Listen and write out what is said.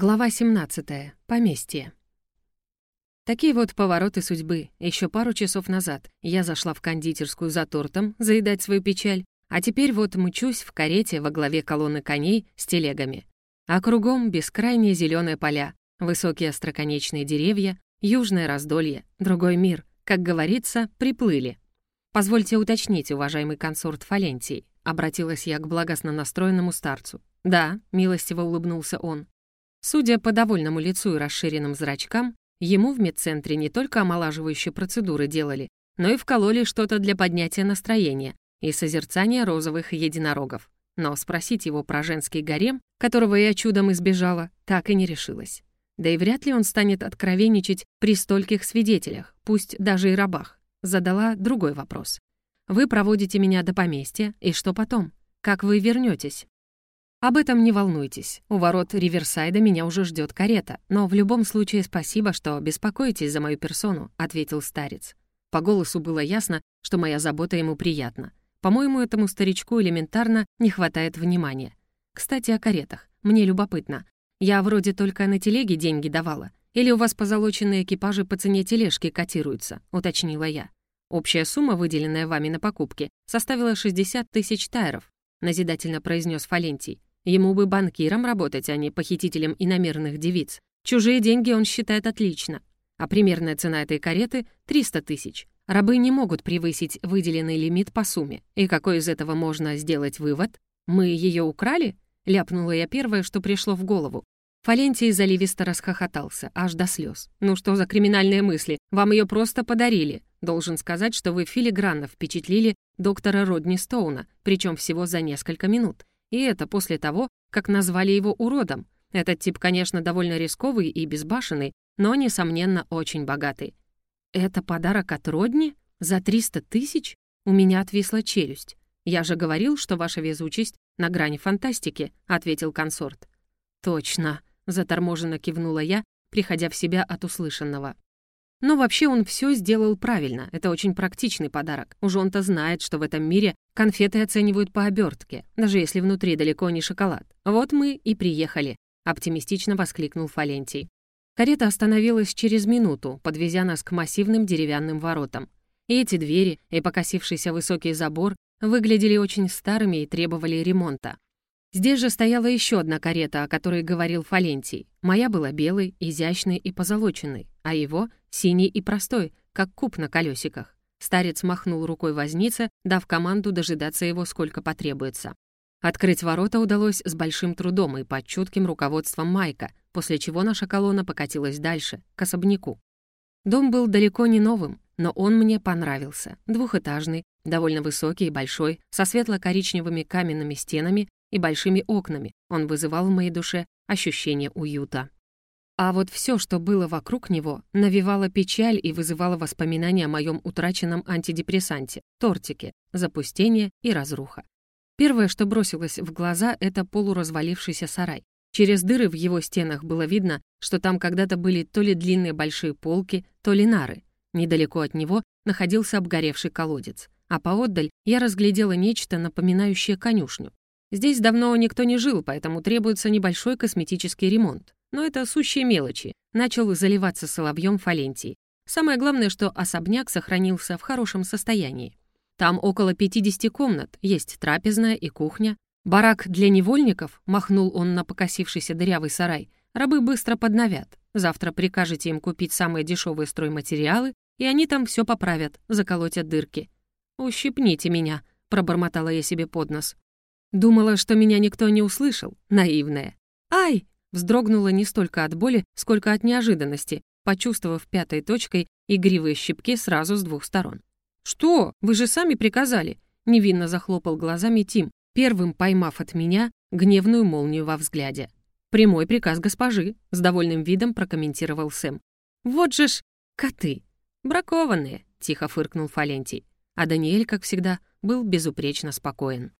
Глава 17. Поместье. Такие вот повороты судьбы. Еще пару часов назад я зашла в кондитерскую за тортом заедать свою печаль, а теперь вот мчусь в карете во главе колонны коней с телегами. А кругом бескрайние зеленые поля, высокие остроконечные деревья, южное раздолье, другой мир. Как говорится, приплыли. «Позвольте уточнить, уважаемый консорт Фалентий», — обратилась я к благостно настроенному старцу. «Да», — милостиво улыбнулся он, Судя по довольному лицу и расширенным зрачкам, ему в медцентре не только омолаживающие процедуры делали, но и вкололи что-то для поднятия настроения и созерцания розовых единорогов. Но спросить его про женский гарем, которого я чудом избежала, так и не решилась. Да и вряд ли он станет откровенничать при стольких свидетелях, пусть даже и рабах. Задала другой вопрос. «Вы проводите меня до поместья, и что потом? Как вы вернетесь? «Об этом не волнуйтесь. У ворот Риверсайда меня уже ждет карета, но в любом случае спасибо, что беспокоитесь за мою персону», — ответил старец. По голосу было ясно, что моя забота ему приятна. По-моему, этому старичку элементарно не хватает внимания. Кстати, о каретах. Мне любопытно. Я вроде только на телеге деньги давала. Или у вас позолоченные экипажи по цене тележки котируются?» — уточнила я. Общая сумма, выделенная вами на покупки, составила 60 тысяч тайров, назидательно произнес Фалентий. Ему бы банкиром работать, а не похитителем иномерных девиц. Чужие деньги он считает отлично. А примерная цена этой кареты — 300 тысяч. Рабы не могут превысить выделенный лимит по сумме. И какой из этого можно сделать вывод? Мы ее украли? Ляпнула я первое, что пришло в голову. Фалентий заливисто расхохотался, аж до слез. «Ну что за криминальные мысли? Вам ее просто подарили. Должен сказать, что вы филигранно впечатлили доктора Родни Стоуна, причем всего за несколько минут. И это после того, как назвали его уродом. Этот тип, конечно, довольно рисковый и безбашенный, но, несомненно, очень богатый. «Это подарок от Родни? За 300 тысяч?» У меня отвисла челюсть. «Я же говорил, что ваша везучесть на грани фантастики», — ответил консорт. «Точно», — заторможенно кивнула я, приходя в себя от услышанного. Но вообще он все сделал правильно. Это очень практичный подарок. Уж он-то знает, что в этом мире конфеты оценивают по обертке, даже если внутри далеко не шоколад. Вот мы и приехали, оптимистично воскликнул Фалентий. Карета остановилась через минуту, подвезя нас к массивным деревянным воротам. И эти двери, и покосившийся высокий забор выглядели очень старыми и требовали ремонта. Здесь же стояла еще одна карета, о которой говорил Фалентий. Моя была белой, изящной и позолоченной, а его — синий и простой, как куб на колесиках. Старец махнул рукой вознице, дав команду дожидаться его сколько потребуется. Открыть ворота удалось с большим трудом и под чутким руководством Майка, после чего наша колонна покатилась дальше, к особняку. Дом был далеко не новым, но он мне понравился. Двухэтажный, довольно высокий и большой, со светло-коричневыми каменными стенами и большими окнами. Он вызывал в моей душе ощущение уюта. А вот все, что было вокруг него, навевало печаль и вызывало воспоминания о моем утраченном антидепрессанте, тортике, запустение и разруха. Первое, что бросилось в глаза, это полуразвалившийся сарай. Через дыры в его стенах было видно, что там когда-то были то ли длинные большие полки, то ли нары. Недалеко от него находился обгоревший колодец. А поотдаль я разглядела нечто, напоминающее конюшню. Здесь давно никто не жил, поэтому требуется небольшой косметический ремонт. Но это сущие мелочи. Начал заливаться соловьем Фалентий. Самое главное, что особняк сохранился в хорошем состоянии. Там около 50 комнат, есть трапезная и кухня. Барак для невольников, махнул он на покосившийся дырявый сарай, рабы быстро подновят. Завтра прикажете им купить самые дешевые стройматериалы, и они там все поправят, заколотят дырки. «Ущипните меня», — пробормотала я себе под нос. Думала, что меня никто не услышал, наивная. «Ай!» — вздрогнула не столько от боли, сколько от неожиданности, почувствовав пятой точкой игривые щипки сразу с двух сторон. «Что? Вы же сами приказали!» — невинно захлопал глазами Тим, первым поймав от меня гневную молнию во взгляде. «Прямой приказ госпожи», — с довольным видом прокомментировал Сэм. «Вот же ж коты! Бракованные!» — тихо фыркнул Фалентий. А Даниэль, как всегда, был безупречно спокоен.